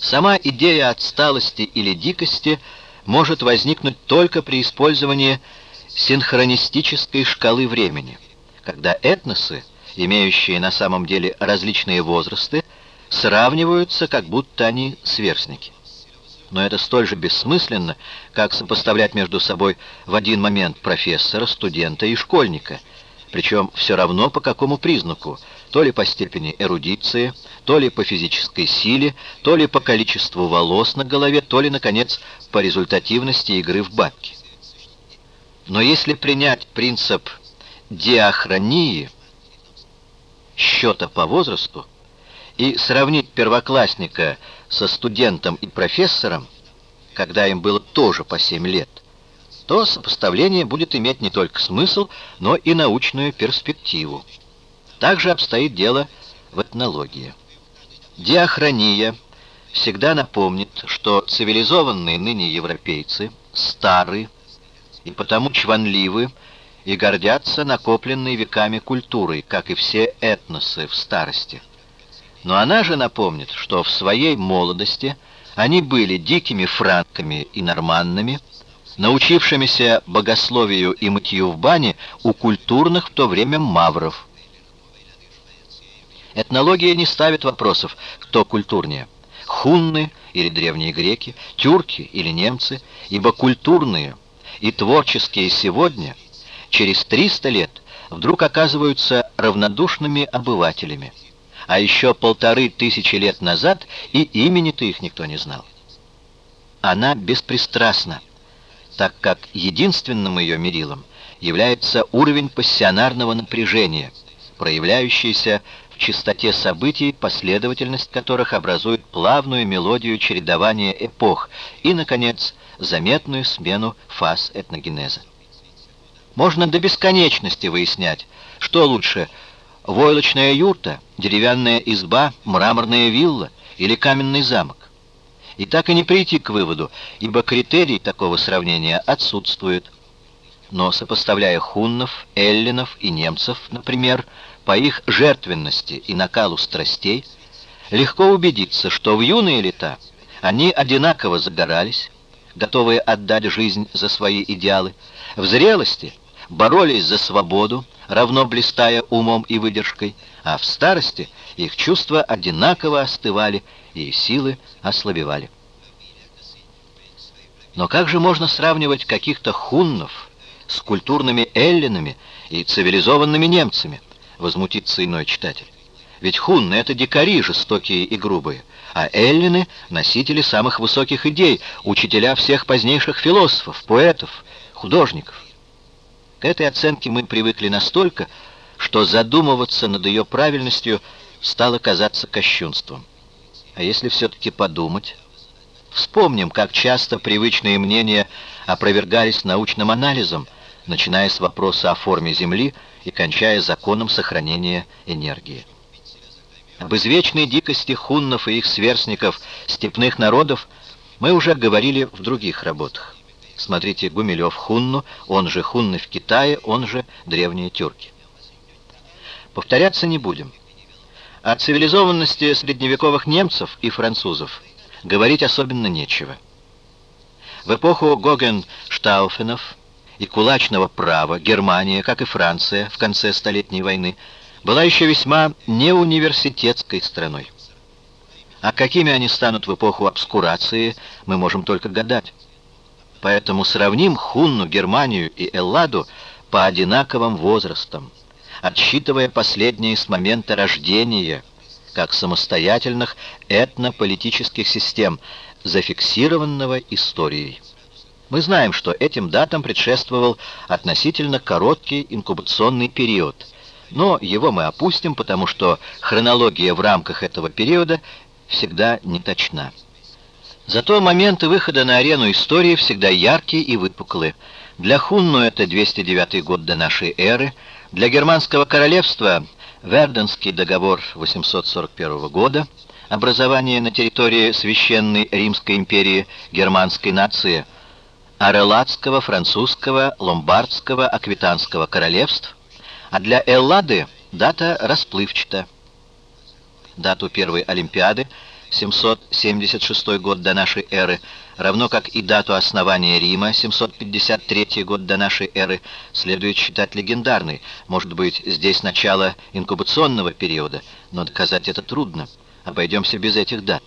Сама идея отсталости или дикости может возникнуть только при использовании синхронистической шкалы времени, когда этносы, имеющие на самом деле различные возрасты, сравниваются, как будто они сверстники. Но это столь же бессмысленно, как сопоставлять между собой в один момент профессора, студента и школьника, причем все равно по какому признаку, то ли по степени эрудиции, то ли по физической силе, то ли по количеству волос на голове, то ли, наконец, по результативности игры в бабки. Но если принять принцип диахронии, счета по возрасту, и сравнить первоклассника со студентом и профессором, когда им было тоже по 7 лет, то сопоставление будет иметь не только смысл, но и научную перспективу. Также обстоит дело в этнологии. Диахрония всегда напомнит, что цивилизованные ныне европейцы стары и потому чванливы и гордятся накопленной веками культурой, как и все этносы в старости. Но она же напомнит, что в своей молодости они были дикими франками и норманнами, научившимися богословию и мытью в бане у культурных в то время мавров. Этнология не ставит вопросов, кто культурнее – хунны или древние греки, тюрки или немцы, ибо культурные и творческие сегодня, через 300 лет, вдруг оказываются равнодушными обывателями – а еще полторы тысячи лет назад и имени-то их никто не знал. Она беспристрастна, так как единственным ее мерилом является уровень пассионарного напряжения, проявляющийся чистоте событий, последовательность которых образует плавную мелодию чередования эпох и, наконец, заметную смену фаз этногенеза. Можно до бесконечности выяснять, что лучше – войлочная юрта, деревянная изба, мраморная вилла или каменный замок. И так и не прийти к выводу, ибо критерий такого сравнения отсутствует. Но сопоставляя хуннов, эллинов и немцев, например, по их жертвенности и накалу страстей, легко убедиться, что в юные лета они одинаково загорались, готовые отдать жизнь за свои идеалы, в зрелости боролись за свободу, равно блистая умом и выдержкой, а в старости их чувства одинаково остывали и силы ослабевали. Но как же можно сравнивать каких-то хуннов с культурными эллинами и цивилизованными немцами, возмутится иной читатель? Ведь хунны — это дикари, жестокие и грубые, а эллины — носители самых высоких идей, учителя всех позднейших философов, поэтов, художников. К этой оценке мы привыкли настолько, что задумываться над ее правильностью стало казаться кощунством. А если все-таки подумать? Вспомним, как часто привычные мнения опровергались научным анализом, начиная с вопроса о форме Земли и кончая законом сохранения энергии. Об извечной дикости хуннов и их сверстников, степных народов, мы уже говорили в других работах. Смотрите Гумилев Хунну, он же Хунны в Китае, он же древние тюрки. Повторяться не будем. О цивилизованности средневековых немцев и французов говорить особенно нечего. В эпоху Гоген-Штауфенов и кулачного права Германия, как и Франция в конце Столетней войны, была еще весьма неуниверситетской страной. А какими они станут в эпоху обскурации, мы можем только гадать. Поэтому сравним Хунну, Германию и Элладу по одинаковым возрастам, отсчитывая последние с момента рождения, как самостоятельных этнополитических систем, зафиксированного историей. Мы знаем, что этим датам предшествовал относительно короткий инкубационный период, но его мы опустим, потому что хронология в рамках этого периода всегда не точна. Зато моменты выхода на арену истории всегда яркие и выпуклые. Для Хунну это 209 год до нашей эры, для Германского королевства Верденский договор 841 года, образование на территории Священной Римской империи германской нации, Арелатского, французского, ломбардского, аквитанского королевств, а для Эллады дата расплывчата. Дату первой Олимпиады 776 год до нашей эры, равно как и дату основания Рима, 753 год до нашей эры, следует считать легендарной. Может быть, здесь начало инкубационного периода, но доказать это трудно. Обойдемся без этих дат.